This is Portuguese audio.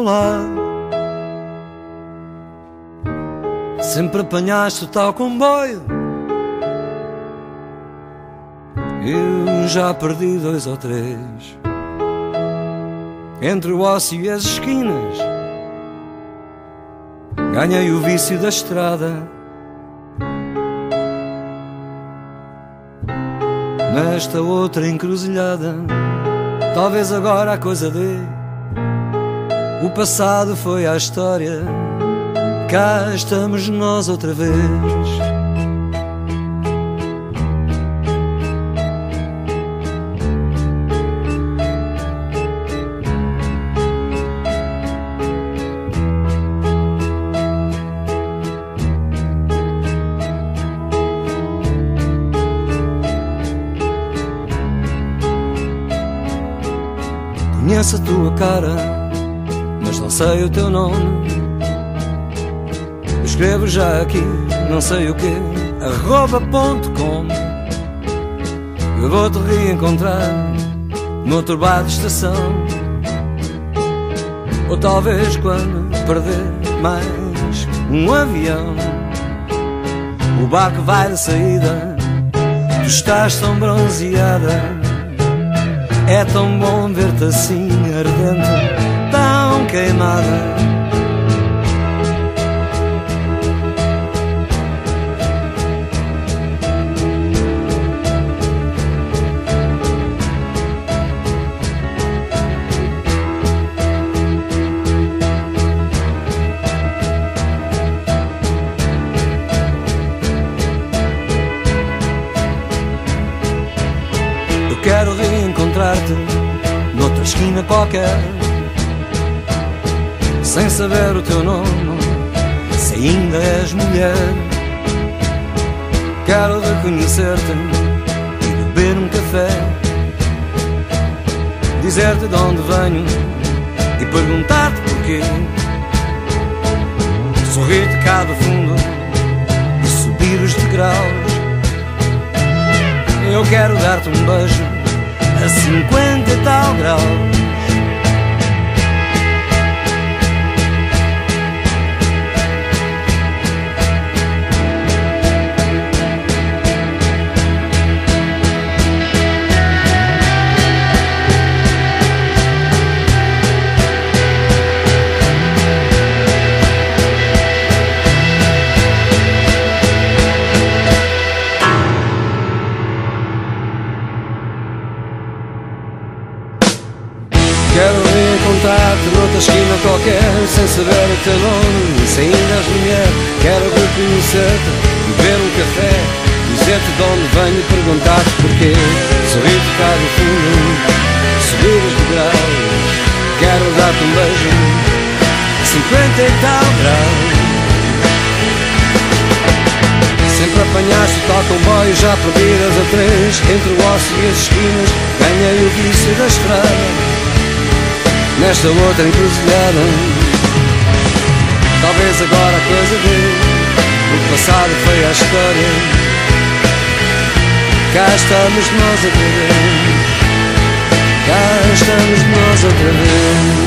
lado. Sempre apanhaste o tal comboio. Eu já perdi dois ou três. Entre o ócio e as esquinas, ganhei o vício da estrada. Nesta outra encruzilhada, talvez agora a coisa dê. O passado foi a história, cá estamos nós outra vez. Conheço a tua cara, mas não sei o teu nome. Escrevo já aqui, não sei o que, arroba.com. Eu vou-te reencontrar no bar de estação. Ou talvez quando perder mais um avião. O barco vai de saída, tu estás tão bronzeada. É tão bom ver-te assim ardente, queimada. Eu quero reencontrar-te noutra esquina qualquer, sem saber o teu nome, se ainda és mulher. Quero reconhecer-te e beber um café, dizer-te de onde venho e perguntar-te porquê. Sorrir-te cá do fundo e subir os degraus. Eu quero dar-te um beijo a cinquenta e tal graus. Esquina qualquer Sem saber o teu nome, se ainda és mulher Quero reconhecer-te, beber um café Dizer-te de onde venho e perguntar-te porquê. Sorrir-te cá do fundo, subir os degraus. Quero dar-te um beijo cinquenta e tal graus. Sempre apanhaste o tal comboio, já perdidas a três. Entre o osso e as esquinas, ganhei o vício da estrada nesta outra encruzilhada. Talvez agora a coisa dê, o passado foi a história. Cá estamos nós outra vez, cá estamos nós outra vez.